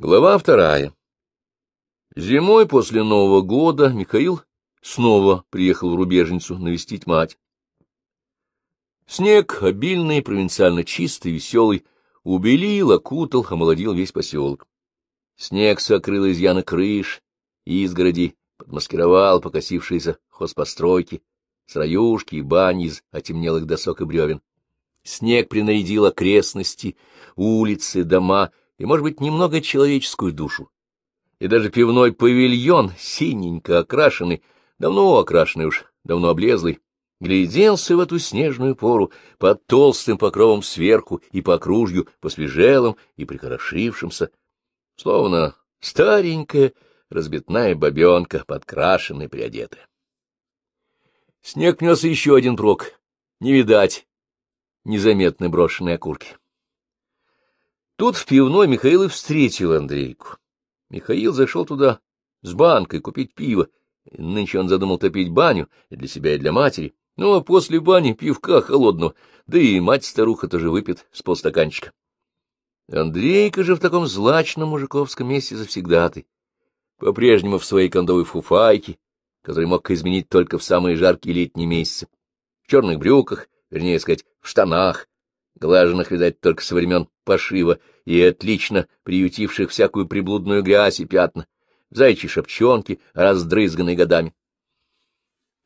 Глава вторая. Зимой после Нового года Михаил снова приехал в Рубежницу навестить мать. Снег, обильный, провинциально чистый, веселый, убелил, окутал, омолодил весь поселок. Снег сокрыл изъяны крыш, изгороди, подмаскировал покосившиеся хозпостройки, сраюшки и бани из отемнелых досок и бревен. Снег принарядил окрестности, улицы, дома — и, может быть, немного человеческую душу. И даже пивной павильон, синенько окрашенный, давно окрашенный уж, давно облезлый, гляделся в эту снежную пору под толстым покровом сверху и по окружью посвежелым и прихорошившимся, словно старенькая разбитная бабенка, подкрашенная, приодетая. Снег нес еще один прок. Не видать незаметно брошенные окурки. Тут в пивной Михаил и встретил Андрейку. Михаил зашел туда с банкой купить пиво. Нынче он задумал топить баню и для себя, и для матери. Ну, а после бани пивка холодного, да и мать-старуха тоже выпьет с полстаканчика. Андрейка же в таком злачном мужиковском месте завсегдатый. По-прежнему в своей кондовой фуфайке, который мог изменить только в самые жаркие летние месяцы. В черных брюках, вернее сказать, в штанах, глаженных, видать, только со времен пошива и отлично приютивших всякую приблудную грязь и пятна, в зайчьей шапчонке, раздрызганной годами.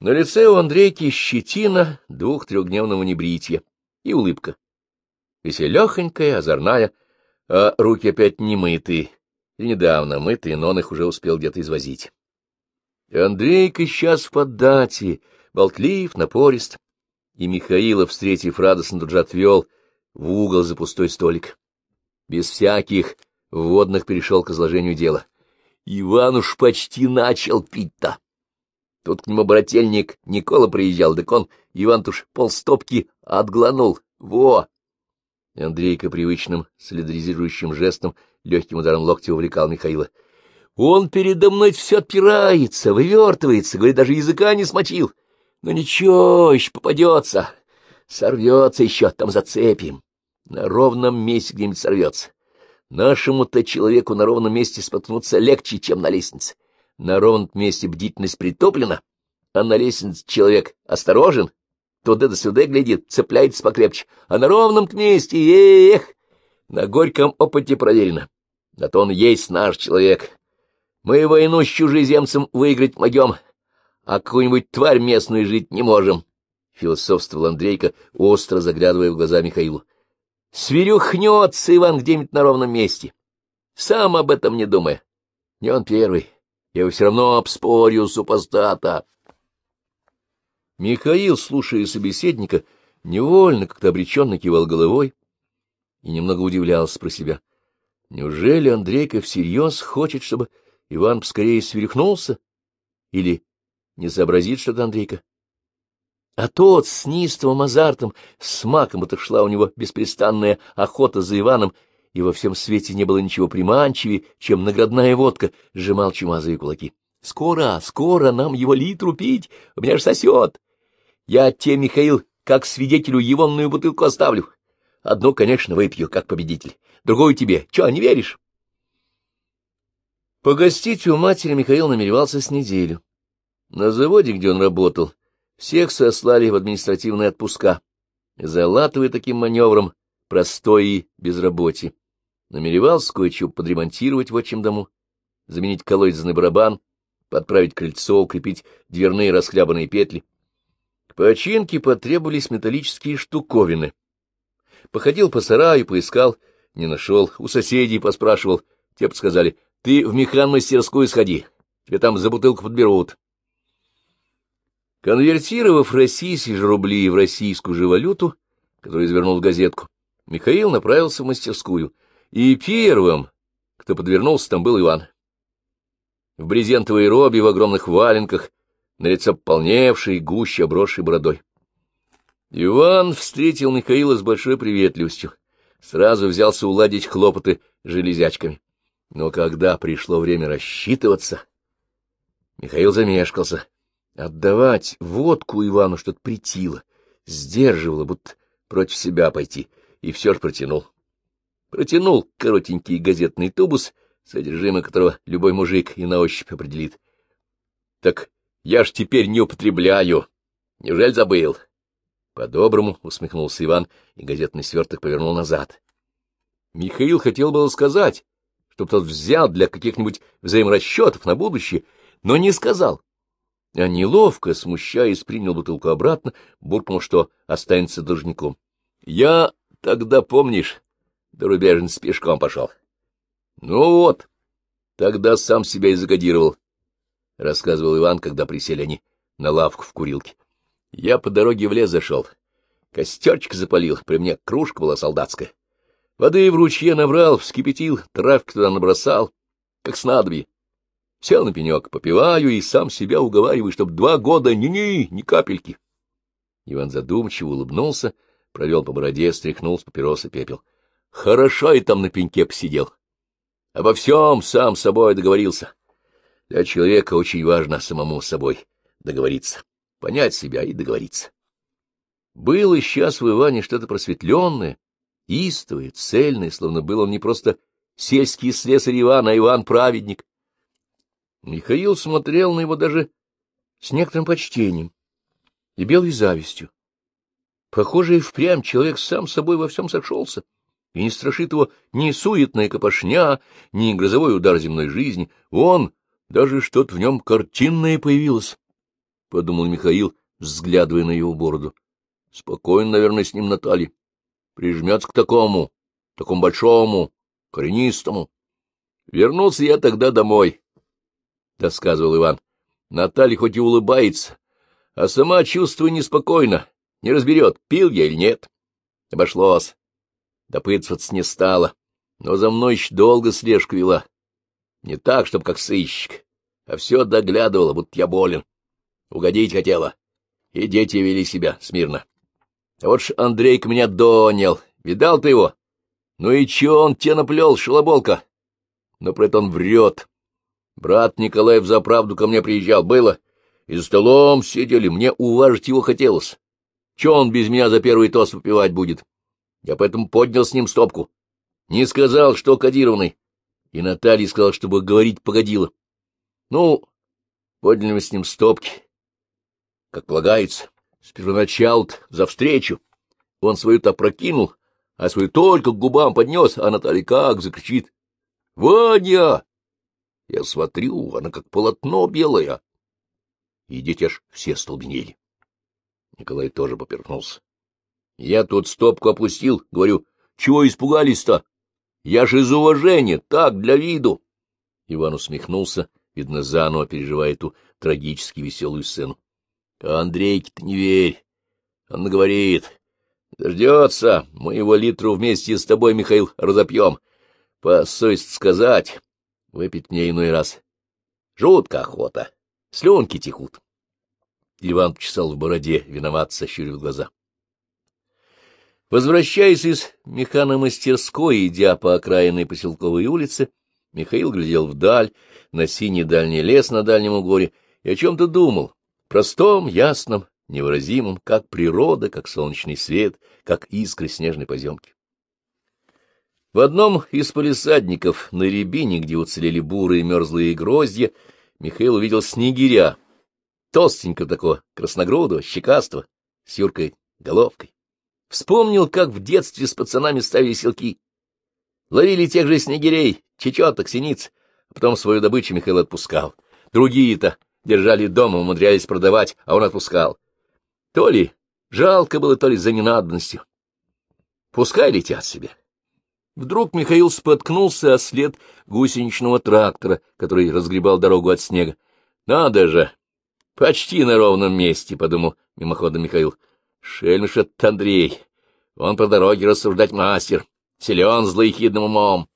На лице у Андрейки щетина двух-трехдневного небритья и улыбка. Веселехонькая, озорная, а руки опять не мытые, и недавно мытые, но он их уже успел где-то извозить. Андрейка сейчас в поддате, болтлив, напорист, и Михаила, встретив радостно, тут же отвел — в угол за пустой столик. Без всяких вводных перешел к изложению дела. Иван уж почти начал пить-то. Тут к нему брательник Никола приезжал, так он, Иван уж полстопки отгланул. Во! Андрейка привычным солидаризирующим жестом легким ударом локтя увлекал Михаила. Он передо мной все отпирается, вывертывается, говорит, даже языка не смочил. Но ничего, еще попадется. Сорвется еще, там зацепим. На ровном месте где-нибудь сорвется. Нашему-то человеку на ровном месте споткнуться легче, чем на лестнице. На ровном месте бдительность притоплена, а на лестнице человек осторожен, туда да сюда глядит, цепляется покрепче, а на ровном месте, эх, на горьком опыте проверено. Да то он есть наш человек. Мы войну с чужеземцем выиграть могем, а какую-нибудь тварь местную жить не можем. — философствовал Андрейка, остро заглядывая в глаза Михаилу. — Сверюхнется Иван где-нибудь на ровном месте. Сам об этом не думая. Не он первый. Я его все равно обспорю, супостата. Михаил, слушая собеседника, невольно как-то обреченно кивал головой и немного удивлялся про себя. Неужели Андрейка всерьез хочет, чтобы Иван поскорее сверхнулся? Или не сообразит что-то Андрейка? А тот с нистовым азартом, с маком, будто шла у него беспрестанная охота за Иваном, и во всем свете не было ничего приманчивее, чем наградная водка, сжимал чумазые кулаки. — Скоро, скоро нам его литру пить, у меня ж сосет. Я тебе, Михаил, как свидетелю егонную бутылку оставлю. Одну, конечно, выпью, как победитель, другую тебе. Чё, не веришь? Погостить у матери Михаил намеревался с неделю. На заводе, где он работал, всех сослали в административные отпуска, залатывая таким маневром простой и безработе. Намеревался кое-что подремонтировать в отчим дому, заменить колодезный барабан, подправить крыльцо, укрепить дверные расхлябанные петли. К починке потребовались металлические штуковины. Походил по сараю, поискал, не нашел, у соседей поспрашивал. Те подсказали, ты в механмастерскую сходи, тебе там за бутылку подберут. Конвертировав российские же рубли в российскую же валюту, которую извернул в газетку, Михаил направился в мастерскую, и первым, кто подвернулся, там был Иван. В брезентовой робе, в огромных валенках, на лице полневший, гуще обросший бородой. Иван встретил Михаила с большой приветливостью, сразу взялся уладить хлопоты железячками. Но когда пришло время рассчитываться, Михаил замешкался — Отдавать водку Ивану что-то притило, сдерживало, будто против себя пойти, и все ж протянул. Протянул коротенький газетный тубус, содержимое которого любой мужик и на ощупь определит. — Так я ж теперь не употребляю. Неужели забыл? По-доброму усмехнулся Иван, и газетный сверток повернул назад. Михаил хотел было сказать, чтоб тот взял для каких-нибудь взаиморасчетов на будущее, но не сказал. А неловко, смущаясь, принял бутылку обратно, буркнул, что останется должником. — Я тогда, помнишь, до рубежницы пешком пошел. — Ну вот, тогда сам себя и закодировал, — рассказывал Иван, когда присели они на лавку в курилке. Я по дороге в лес зашел. Костерчик запалил, при мне кружка была солдатская. Воды в ручье набрал, вскипятил, травки туда набросал, как снадобье. Сел на пенек, попиваю и сам себя уговариваю, чтоб два года ни-ни, ни капельки. Иван задумчиво улыбнулся, провел по бороде, стряхнул с папироса пепел. Хорошо и там на пеньке посидел. Обо всем сам собой договорился. Для человека очень важно самому с собой договориться, понять себя и договориться. Было сейчас в Иване что-то просветленное, истовое, цельное, словно был он не просто сельский слесарь Иван, а Иван-праведник. Михаил смотрел на его даже с некоторым почтением и белой завистью. Похоже, и впрямь человек сам собой во всем сошелся, и не страшит его ни суетная копошня, ни грозовой удар земной жизни. Он, даже что-то в нем картинное появилось, — подумал Михаил, взглядывая на его бороду. Спокойно, наверное, с ним Наталья. Прижмется к такому, такому большому, коренистому. Вернулся я тогда домой, — досказывал Иван. Наталья хоть и улыбается, а сама чувствует неспокойно, не разберет, пил я или нет. Обошлось. Допытываться не стала, но за мной еще долго слежку вела. Не так, чтоб как сыщик, а все доглядывала, будто я болен. Угодить хотела, и дети вели себя смирно. А вот ж Андрейк меня донял. Видал ты его? Ну и че он тебе наплел, шалоболка? Но про это он врет. Брат Николаев за правду ко мне приезжал, было. И за столом сидели, мне уважить его хотелось. Че он без меня за первый тост выпивать будет? Я поэтому поднял с ним стопку. Не сказал, что кодированный. И Наталья сказала, чтобы говорить погодила. Ну, подняли мы с ним стопки, как полагается. С первоначал за встречу. Он свою-то прокинул, а свою только к губам поднес, а Наталья как закричит. — Ваня! Я смотрю, она как полотно белое. И дети аж все столбенели. Николай тоже поперхнулся. Я тут стопку опустил, говорю, чего испугались-то? Я же из уважения, так, для виду. Иван усмехнулся, видно, заново переживая эту трагически веселую сцену. А Андрейке-то не верь. Он говорит. Дождется, мы его литру вместе с тобой, Михаил, разопьем. По совести сказать, выпить мне иной раз. Жутко охота, слюнки текут. Иван почесал в бороде, виноват, сощурив глаза. Возвращаясь из механомастерской, идя по окраинной поселковой улице, Михаил глядел вдаль, на синий дальний лес на дальнем угоре, и о чем-то думал простом, ясном, невыразимом, как природа, как солнечный свет, как искры снежной поземки. В одном из полисадников на рябине, где уцелели бурые мерзлые гроздья, Михаил увидел снегиря, толстенького такого, красногрудого, щекастого, с юркой головкой. Вспомнил, как в детстве с пацанами ставили селки. Ловили тех же снегирей, чечеток, синиц, а потом свою добычу Михаил отпускал. Другие-то держали дома, умудрялись продавать, а он отпускал. То ли жалко было, то ли за ненадобностью. Пускай летят себе. Вдруг Михаил споткнулся о след гусеничного трактора, который разгребал дорогу от снега. Надо же! Почти на ровном месте, — подумал мимоходом Михаил. Шельмиш Андрей. Он по дороге рассуждать мастер. Силен злоехидным умом.